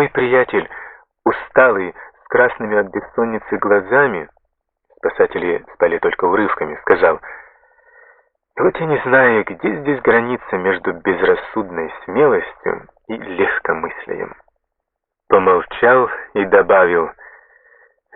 Мой приятель, усталый, с красными от бессонницы глазами, спасатели спали только урывками, сказал, «Вот я не знаю, где здесь граница между безрассудной смелостью и легкомыслием». Помолчал и добавил,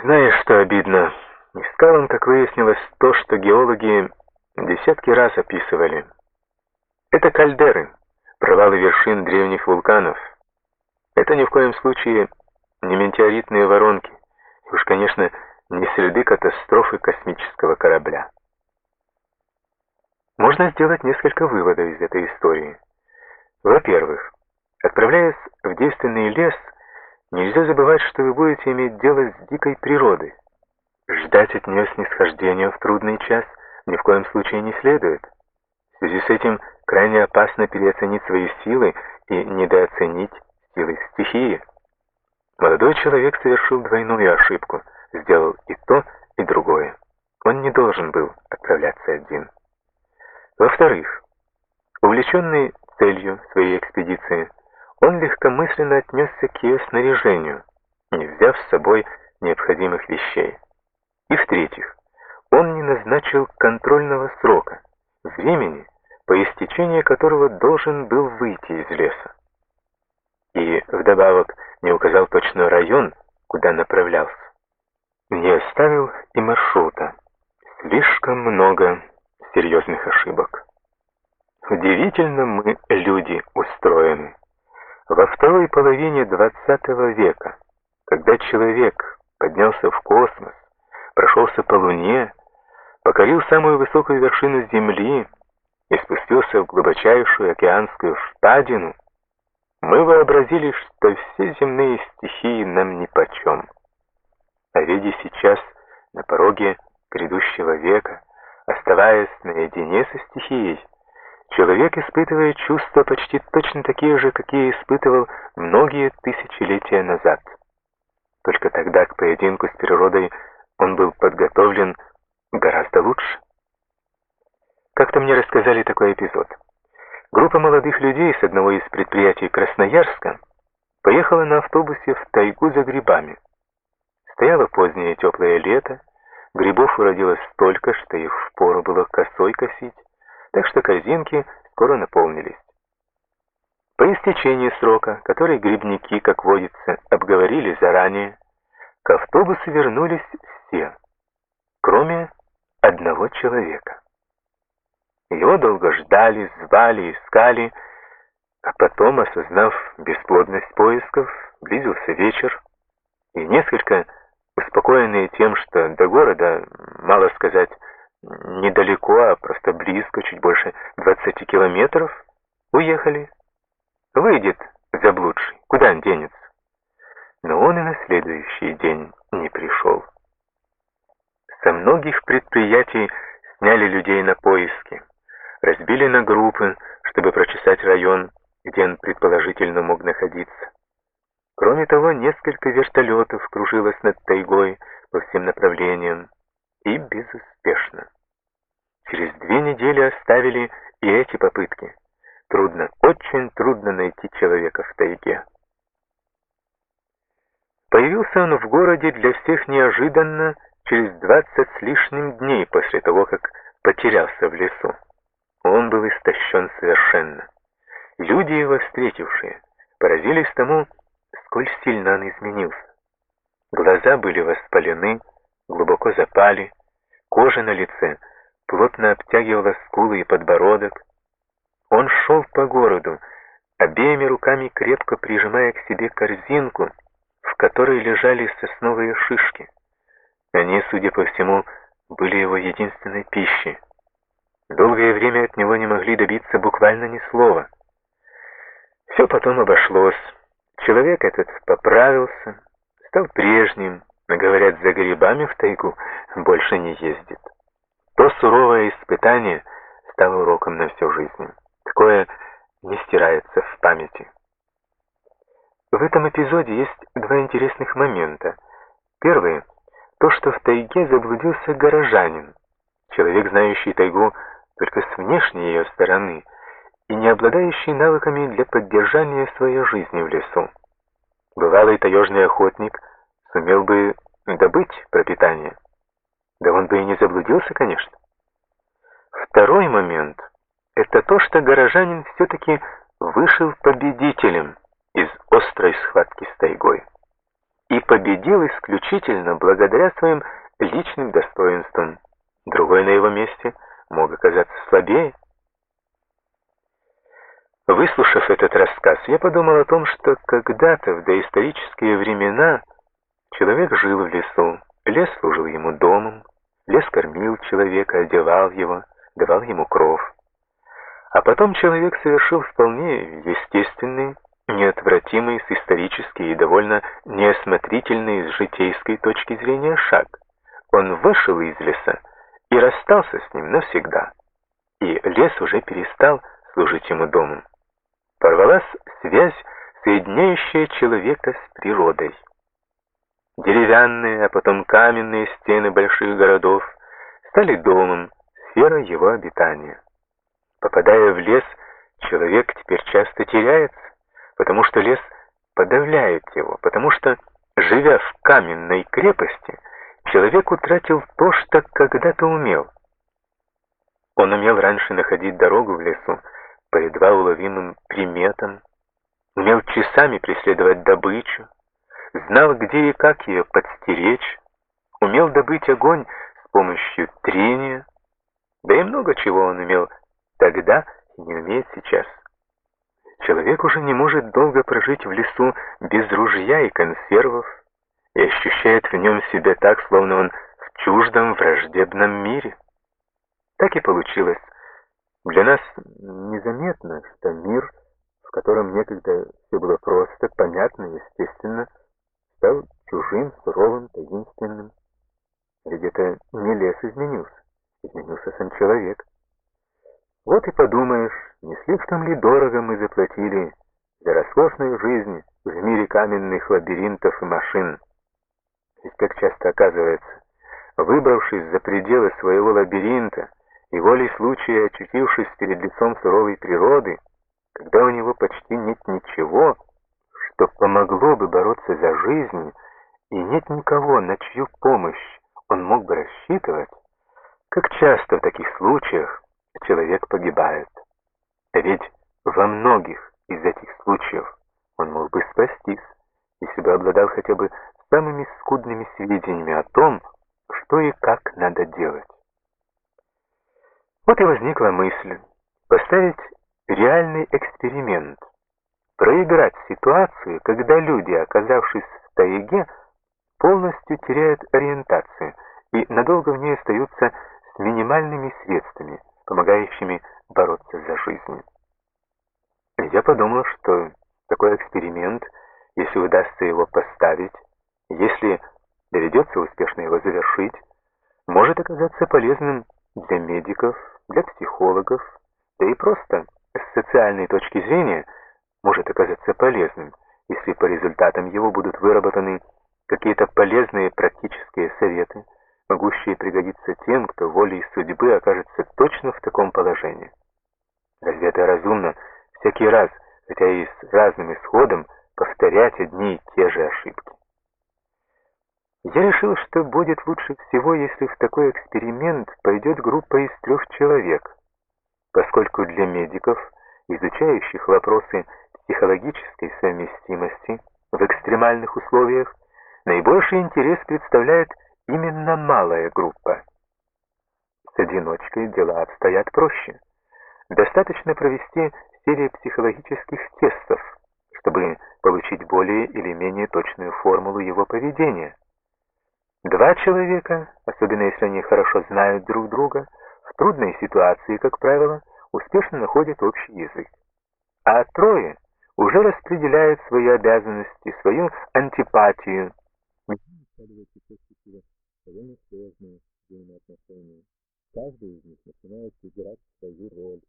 «Знаешь, что обидно? Искал он, как выяснилось, то, что геологи десятки раз описывали. Это кальдеры, провалы вершин древних вулканов. Это ни в коем случае не метеоритные воронки, и уж, конечно, не следы катастрофы космического корабля. Можно сделать несколько выводов из этой истории. Во-первых, отправляясь в действенный лес, нельзя забывать, что вы будете иметь дело с дикой природой. Ждать от нее снисхождения в трудный час ни в коем случае не следует. В связи с этим крайне опасно переоценить свои силы и недооценить силы стихии. Молодой человек совершил двойную ошибку, сделал и то, и другое. Он не должен был отправляться один. Во-вторых, увлеченный целью своей экспедиции, он легкомысленно отнесся к ее снаряжению, не взяв с собой необходимых вещей. И в-третьих, он не назначил контрольного срока, времени, по истечении которого должен был выйти из леса. И вдобавок не указал точно район, куда направлялся. Не оставил и маршрута. Слишком много серьезных ошибок. Удивительно мы, люди, устроены. Во второй половине XX века, когда человек поднялся в космос, прошелся по Луне, покорил самую высокую вершину Земли и спустился в глубочайшую океанскую впадину, мы вообразили, что все земные стихии нам нипочем. А видя сейчас на пороге грядущего века, оставаясь наедине со стихией, человек испытывает чувства почти точно такие же, какие испытывал многие тысячелетия назад. Только тогда к поединку с природой он был подготовлен гораздо лучше. Как-то мне рассказали такой эпизод. Группа молодых людей с одного из предприятий Красноярска поехала на автобусе в тайгу за грибами. Стояло позднее теплое лето, грибов уродилось столько, что их впору было косой косить, так что корзинки скоро наполнились. По истечении срока, который грибники, как водится, обговорили заранее, к автобусу вернулись все, кроме одного человека. Его долго ждали, звали, искали, а потом, осознав бесплодность поисков, близился вечер, и несколько успокоенные тем, что до города, мало сказать, недалеко, а просто близко, чуть больше 20 километров, уехали. Выйдет заблудший, куда он денется? Но он и на следующий день не пришел. Со многих предприятий сняли людей на поиски, разбили на группы, чтобы прочесать район, где он предположительно мог находиться. Кроме того, несколько вертолетов кружилось над тайгой по всем направлениям, и безуспешно. Через две недели оставили и эти попытки. Трудно, очень трудно найти человека в тайге. Появился он в городе для всех неожиданно через двадцать с лишним дней после того, как потерялся в лесу. Он был истощен совершенно. Люди его встретившие поразились тому, сколь сильно он изменился. Глаза были воспалены, глубоко запали, кожа на лице плотно обтягивала скулы и подбородок. Он шел по городу, обеими руками крепко прижимая к себе корзинку, в которой лежали сосновые шишки. Они, судя по всему, были его единственной пищей. Долгое время от него не могли добиться буквально ни слова. Все потом обошлось. Человек этот поправился, стал прежним, но, говорят, за грибами в тайгу больше не ездит. То суровое испытание стало уроком на всю жизнь. Такое не стирается в памяти. В этом эпизоде есть два интересных момента. Первый — то, что в тайге заблудился горожанин, человек, знающий тайгу только с внешней ее стороны и не обладающий навыками для поддержания своей жизни в лесу. Бывалый таежный охотник сумел бы добыть пропитание. Да он бы и не заблудился, конечно. Второй момент — это то, что горожанин все-таки вышел победителем из острой схватки с тайгой. И победил исключительно благодаря своим личным достоинствам. Другой на его месте мог оказаться слабее. Выслушав этот рассказ, я подумал о том, что когда-то в доисторические времена человек жил в лесу, лес служил ему домом, лес кормил человека, одевал его, давал ему кров. А потом человек совершил вполне естественный, неотвратимый с исторической и довольно неосмотрительный с житейской точки зрения шаг. Он вышел из леса и расстался с ним навсегда. И лес уже перестал служить ему домом. Порвалась связь, соединяющая человека с природой. Деревянные, а потом каменные стены больших городов стали домом, сферой его обитания. Попадая в лес, человек теперь часто теряется, потому что лес подавляет его, потому что, живя в каменной крепости, человек утратил то, что когда-то умел. Он умел раньше находить дорогу в лесу по едва уловимым приметам, умел часами преследовать добычу, знал, где и как ее подстеречь, умел добыть огонь с помощью трения, да и много чего он умел тогда и не умеет сейчас. Человек уже не может долго прожить в лесу без ружья и консервов и ощущает в нем себя так, словно он в чуждом враждебном мире. Так и получилось. Для нас незаметно, что мир, в котором некогда все было просто, понятно, естественно, стал чужим, суровым, таинственным. Ведь это не лес изменился, изменился сам человек. Вот и подумаешь, не слишком ли дорого мы заплатили за роскошную жизнь в мире каменных лабиринтов и машин. Ведь как часто оказывается, выбравшись за пределы своего лабиринта и волей случая очутившись перед лицом суровой природы, когда у него почти нет ничего, что помогло бы бороться за жизнь, и нет никого, на чью помощь он мог бы рассчитывать, как часто в таких случаях человек погибает. А ведь во многих из этих случаев он мог бы спастись, если бы обладал хотя бы самыми скудными сведениями о том, что и как надо делать. Вот и возникла мысль поставить реальный эксперимент, проиграть ситуацию, когда люди, оказавшись в тайге, полностью теряют ориентацию и надолго в ней остаются с минимальными средствами, помогающими бороться за жизнь. Я подумал, что такой эксперимент, если удастся его поставить, если доведется успешно его завершить, может оказаться полезным для медиков, для психологов, да и просто с социальной точки зрения может оказаться полезным, если по результатам его будут выработаны какие-то полезные практические советы, могущие пригодиться тем, кто волей судьбы окажется точно в таком положении. Разве это разумно всякий раз, хотя и с разным исходом, повторять одни и те же ошибки? Я решил, что будет лучше всего, если в такой эксперимент пойдет группа из трех человек, поскольку для медиков, изучающих вопросы психологической совместимости в экстремальных условиях, наибольший интерес представляет именно малая группа. С одиночкой дела обстоят проще. Достаточно провести серию психологических тестов, чтобы получить более или менее точную формулу его поведения. Два человека, особенно если они хорошо знают друг друга, в трудной ситуации, как правило, успешно находят общий язык. А трое уже распределяют свои обязанности, свою антипатию. Каждый из них начинает играть свою роль.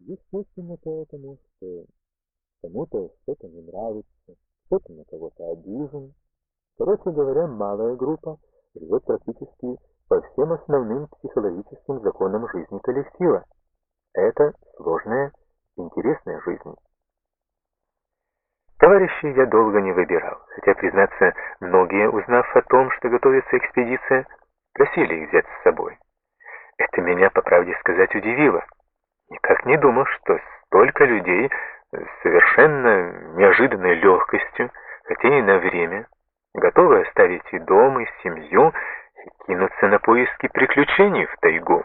Естественно поэтому, что кому-то что-то не нравится, кто-то на кого-то обижен. Короче говоря, малая группа живет практически по всем основным психологическим законам жизни коллектива. Это сложная, интересная жизнь. Товарищей я долго не выбирал, хотя, признаться, многие, узнав о том, что готовится экспедиция, просили их взять с собой. Это меня, по правде сказать, удивило. Никак не думал, что столько людей с совершенно неожиданной легкостью, хотя и на время, готовы оставить и дом, и семью, и кинуться на поиски приключений в тайгу.